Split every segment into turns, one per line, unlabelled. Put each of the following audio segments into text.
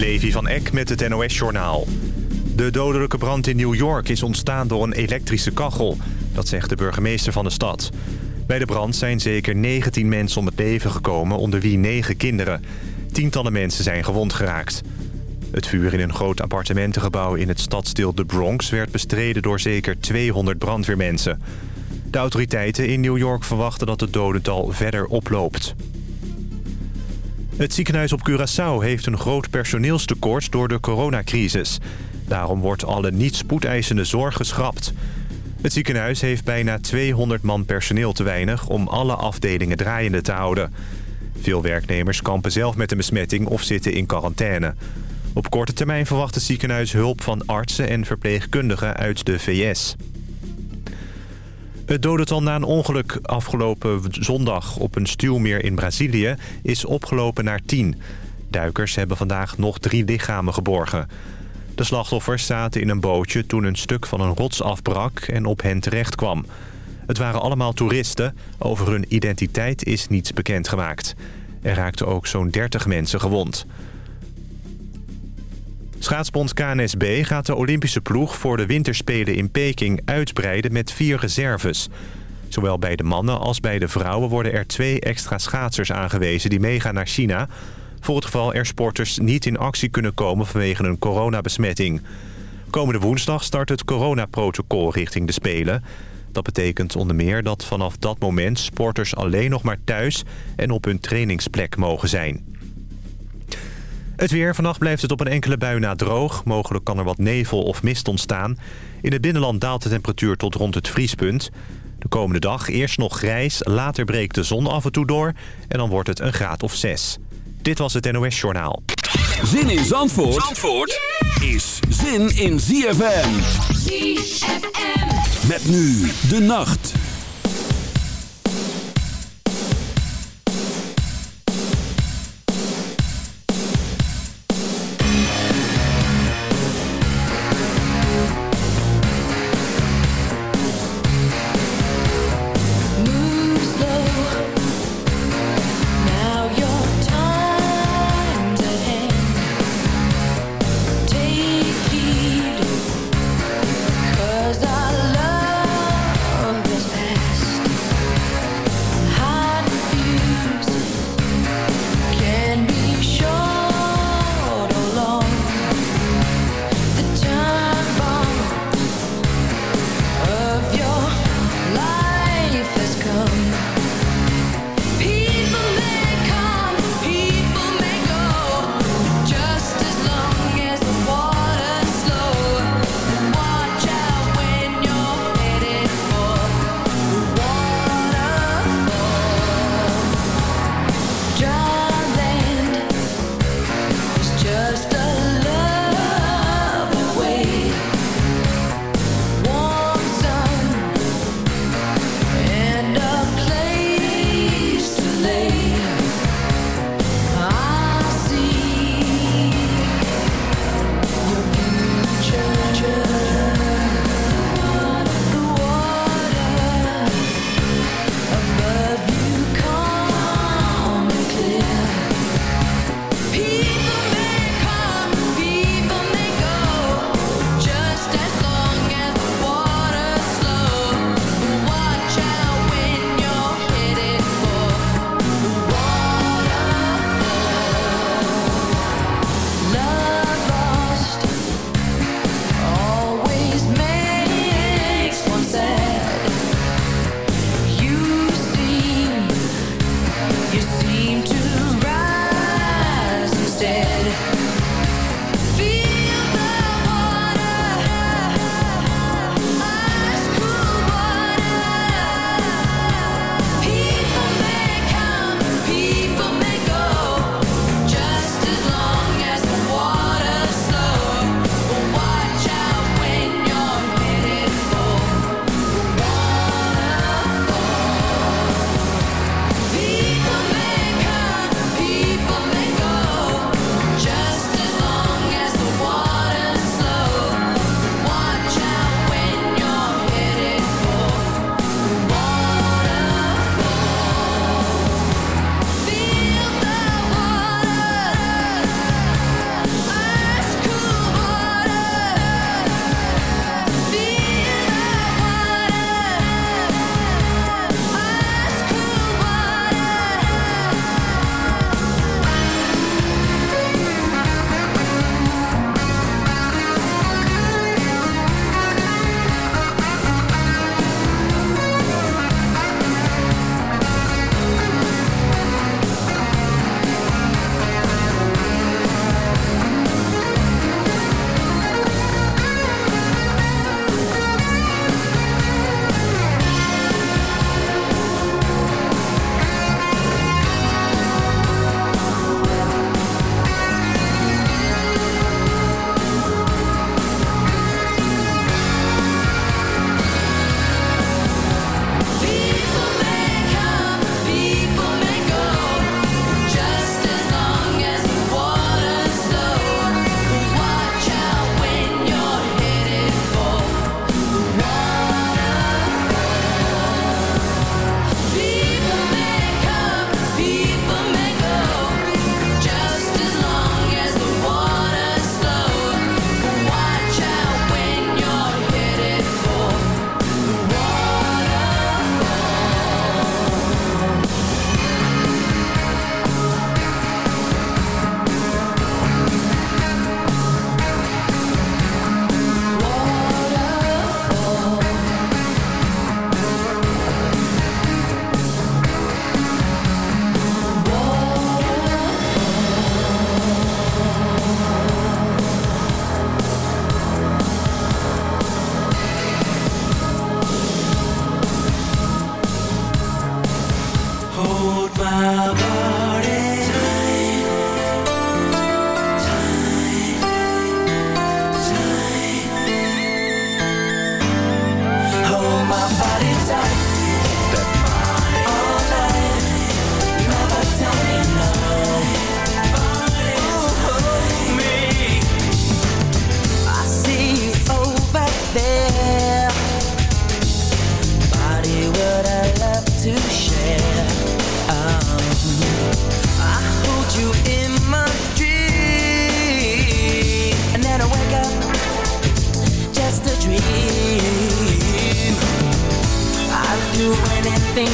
Levi van Eck met het NOS-journaal. De dodelijke brand in New York is ontstaan door een elektrische kachel. Dat zegt de burgemeester van de stad. Bij de brand zijn zeker 19 mensen om het leven gekomen, onder wie 9 kinderen. Tientallen mensen zijn gewond geraakt. Het vuur in een groot appartementengebouw in het stadsdeel de Bronx... werd bestreden door zeker 200 brandweermensen. De autoriteiten in New York verwachten dat het dodental verder oploopt. Het ziekenhuis op Curaçao heeft een groot personeelstekort door de coronacrisis. Daarom wordt alle niet spoedeisende zorg geschrapt. Het ziekenhuis heeft bijna 200 man personeel te weinig om alle afdelingen draaiende te houden. Veel werknemers kampen zelf met een besmetting of zitten in quarantaine. Op korte termijn verwacht het ziekenhuis hulp van artsen en verpleegkundigen uit de VS. Het dodental na een ongeluk afgelopen zondag op een stuwmeer in Brazilië is opgelopen naar 10. Duikers hebben vandaag nog drie lichamen geborgen. De slachtoffers zaten in een bootje toen een stuk van een rots afbrak en op hen terecht kwam. Het waren allemaal toeristen. Over hun identiteit is niets bekendgemaakt. Er raakten ook zo'n 30 mensen gewond. Schaatsbond KNSB gaat de Olympische ploeg voor de winterspelen in Peking uitbreiden met vier reserves. Zowel bij de mannen als bij de vrouwen worden er twee extra schaatsers aangewezen die meegaan naar China... voor het geval er sporters niet in actie kunnen komen vanwege een coronabesmetting. Komende woensdag start het coronaprotocol richting de Spelen. Dat betekent onder meer dat vanaf dat moment sporters alleen nog maar thuis en op hun trainingsplek mogen zijn. Het weer. Vannacht blijft het op een enkele bui na droog. Mogelijk kan er wat nevel of mist ontstaan. In het binnenland daalt de temperatuur tot rond het vriespunt. De komende dag eerst nog grijs, later breekt de zon af en toe door... en dan wordt het een graad of zes. Dit was het NOS Journaal.
Zin in Zandvoort, Zandvoort is zin in ZFM.
ZFM.
Met nu de nacht.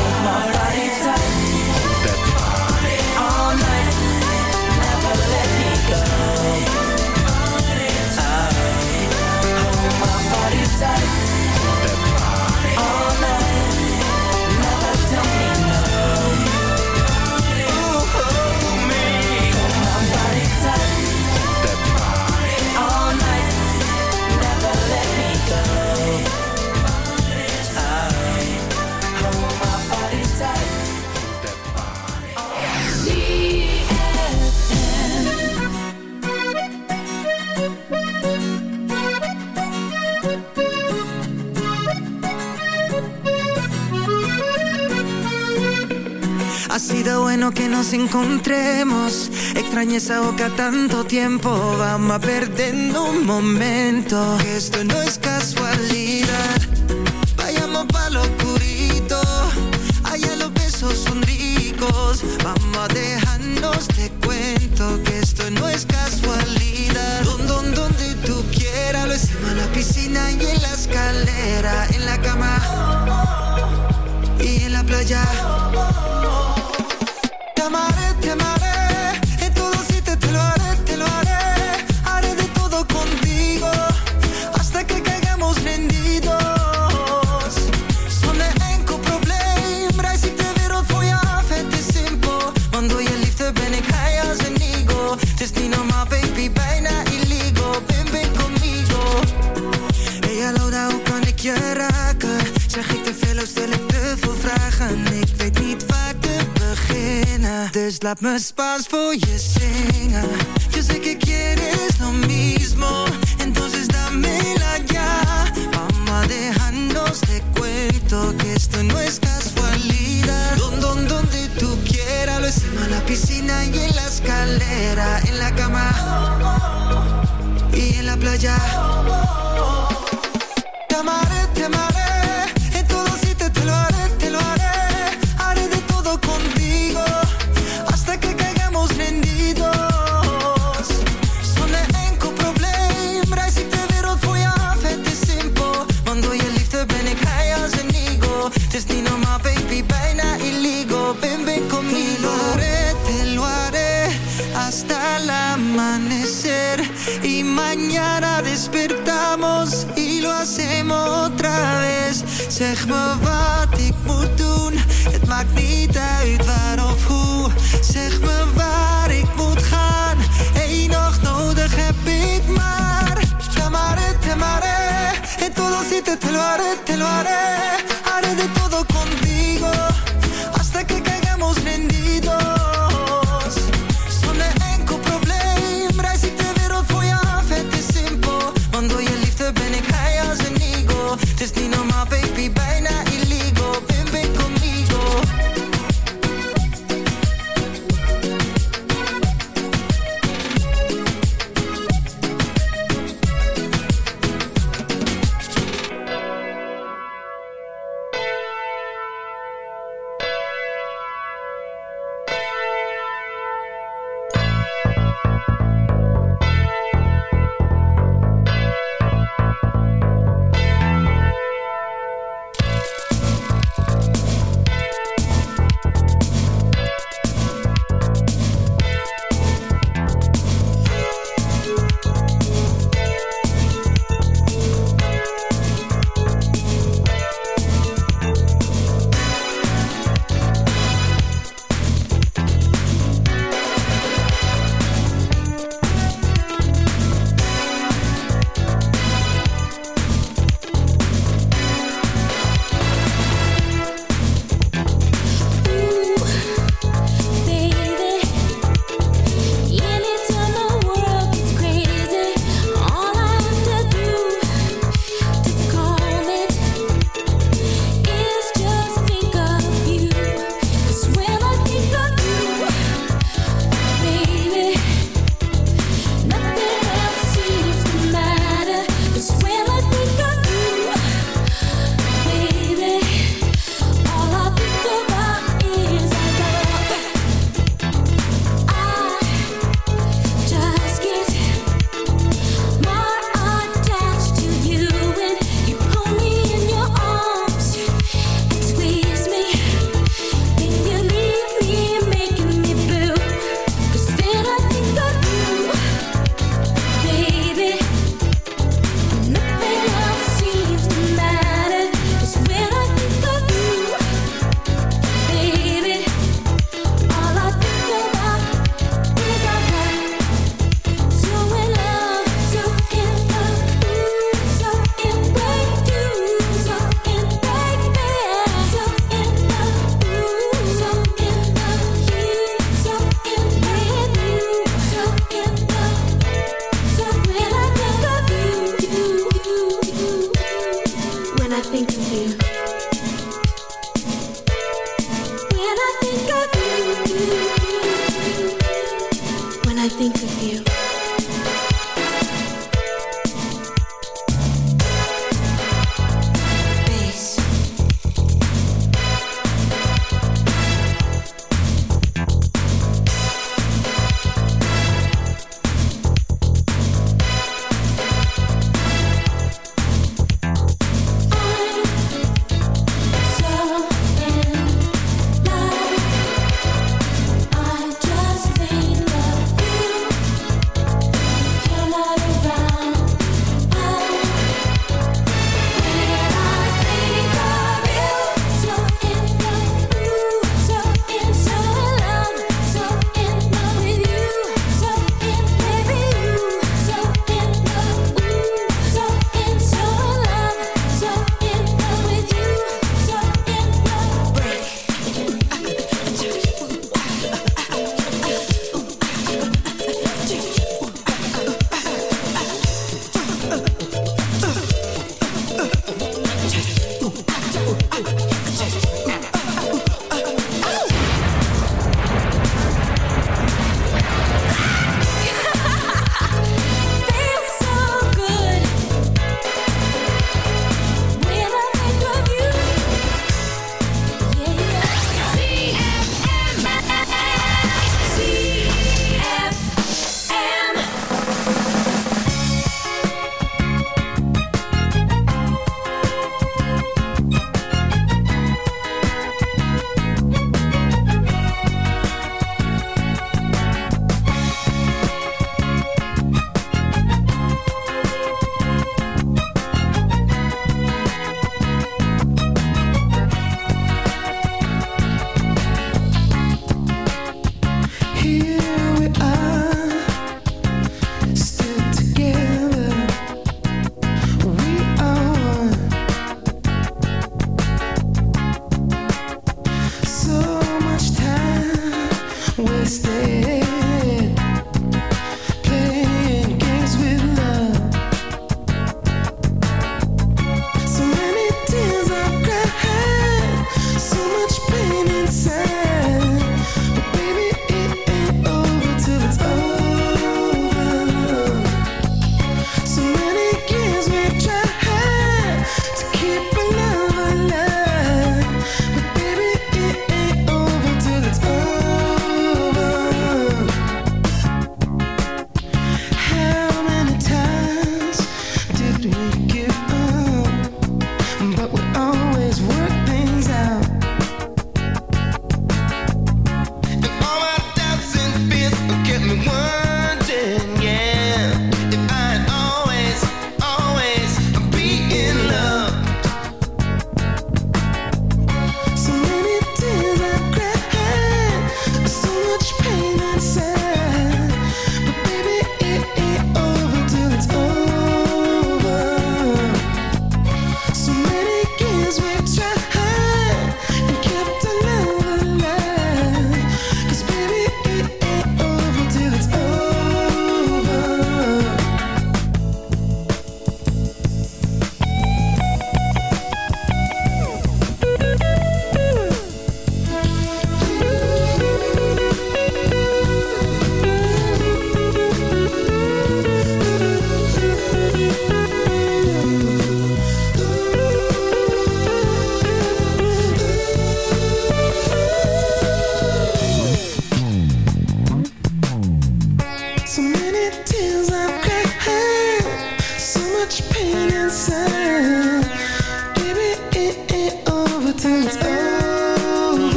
My body
que nos encontremos. Extrañé esa boca tanto tiempo. Vamos a perdiendo un momento. Que esto no es casualidad. Vayamos pa' lo oscurito. Allá los besos son ricos. Vamos a dejarnos de cuento. Que esto no es casualidad. Don, don, donde tú quieras. Lo hicimos en la piscina y en la escalera. En la cama y en la playa. Laat me Spaans voor je zingen Yo sé que quieres lo mismo. Entonces dámela ya. Vamos a dejarnos de cuento Que esto no es casualidad. Don, don, donde tú quieras Lo hicimos en la piscina y en la escalera En la cama y en la playa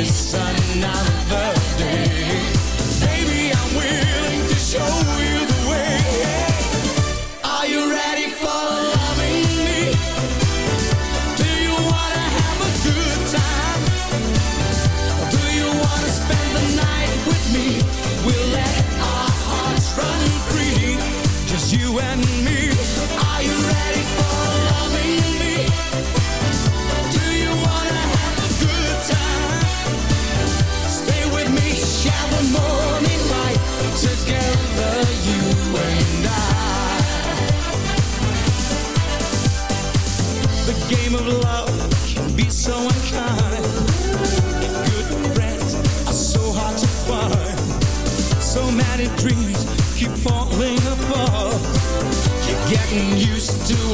Is another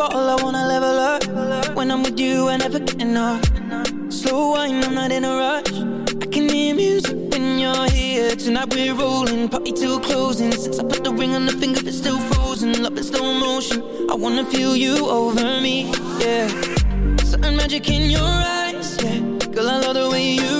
ball, I wanna
level up. When I'm with you, I never get enough. Slow wine, I'm not in a rush. I can hear music when you're here Tonight we're rolling, party till closing. Since I put the ring on the finger, it's still frozen. Love in slow motion, I wanna feel you over me, yeah. Something magic in your eyes, yeah. Girl, I love the way you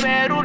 pero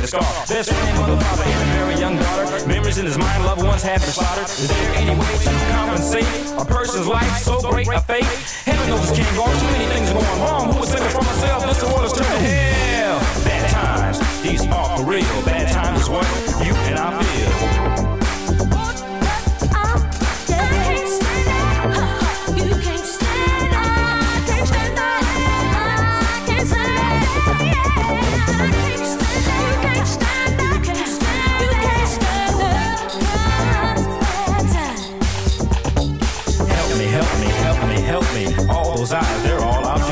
the scar. Best friend, mother, father, and a very young daughter. Memories in his mind, loved ones have been slaughtered. Is there any way to compensate a person's life so great a fate? Heaven knows can't go. Too many things going wrong. Who was thinking for myself? This world is turning hell. Bad times, these are for real. Bad times is what you and I feel.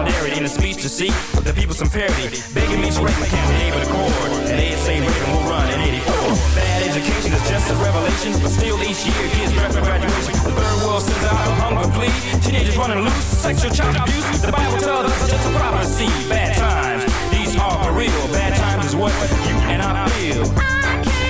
solidarity in a speech to seek the people some parity. Begging me to write my campaign with accord. And they say Reagan will run in 84. Bad education is just a revelation, but still each year kids draft for graduation. The third world sends out a hunger plea. Teenagers running loose, sexual child abuse. The Bible tells us just a prophecy. Bad times, these are for real. Bad times is what you and I feel.
Some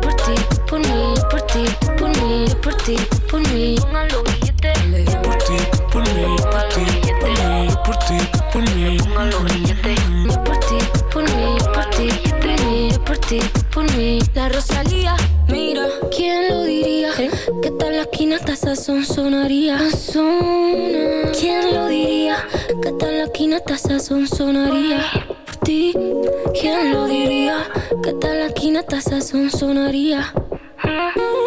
mí, por ti, por mí. Pongan los
billetes. Por ti, por mí, por ti, por
mí, por ti, por mí.
Pongan los
billetes. Por ti, por mí, por ti, por mí, por ti, por mí.
La Rosalía, mira, ¿quién lo diría? ¿Eh? Que tal la esquina hasta esa son sonaría. ¿Quién lo diría? Que tal la esquina hasta esa son sonaría. Por ti, ¿quién lo diría? Que tal la esquina hasta
esa son sonaría. Mm.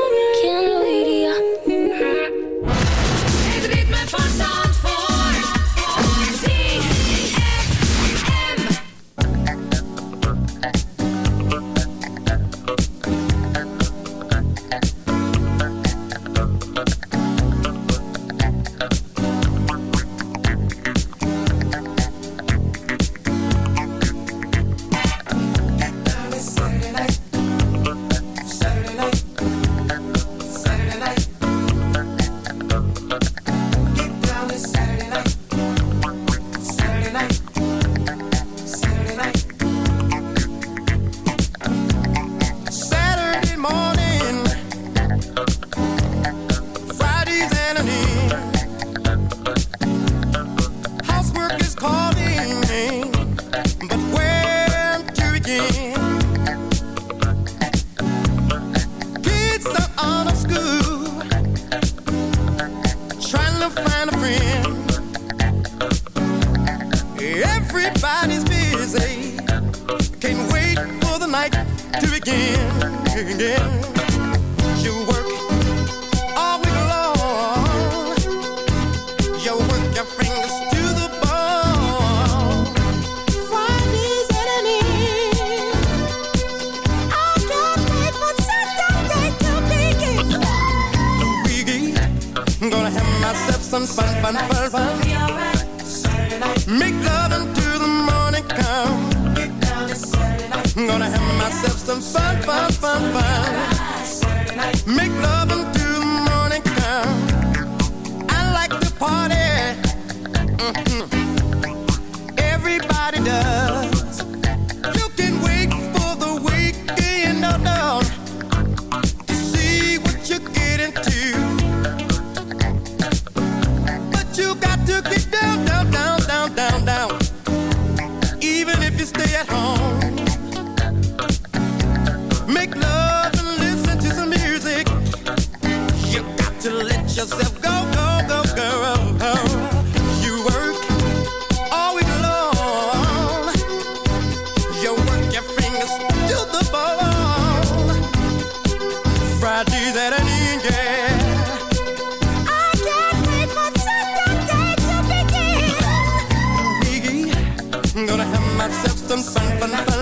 Myself some fun, fun, fun,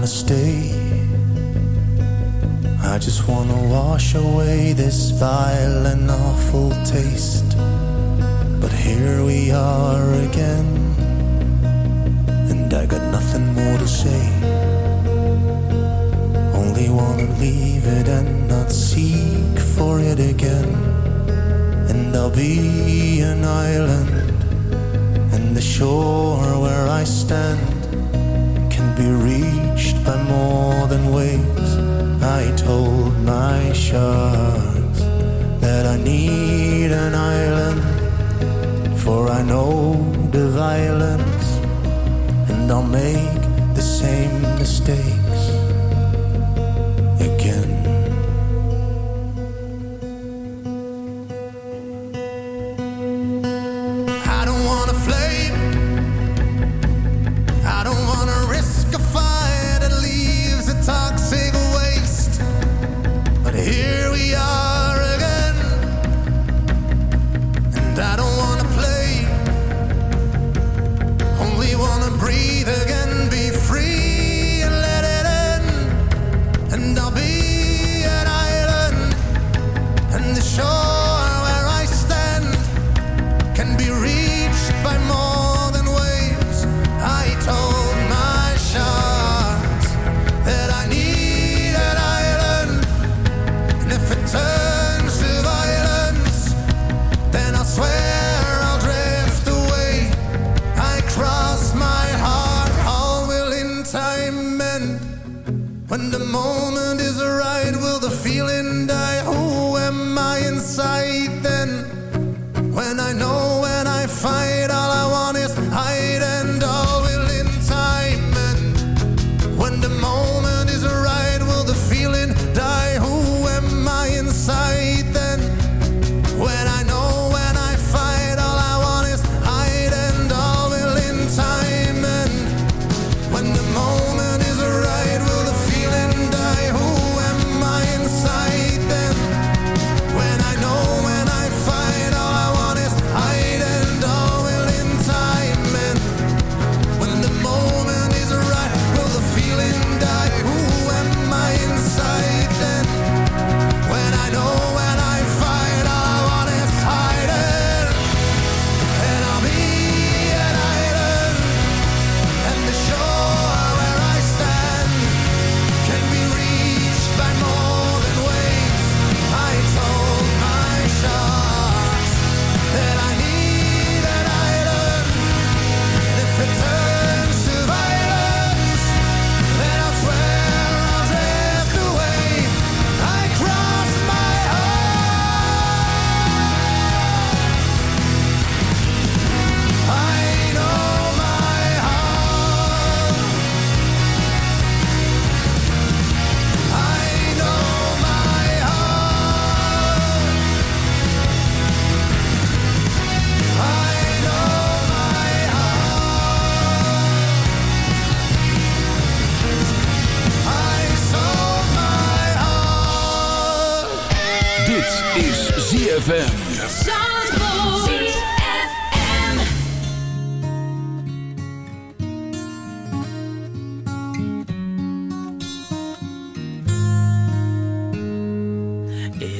wanna stay. I just wanna wash away this vile and awful taste. But here we are again, and I got nothing more to say. Only wanna leave it and not seek for it again. And I'll be an island, and the shore where I stand can be reached by more than waves. I told my sharks that I need an island, for I know the violence, and I'll make the same mistake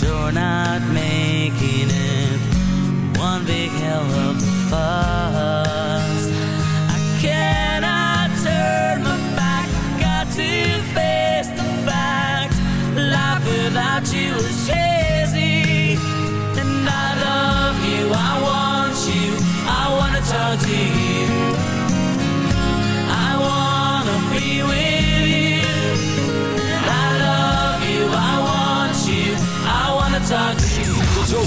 I'm sure not making it one big hell of a
fuss.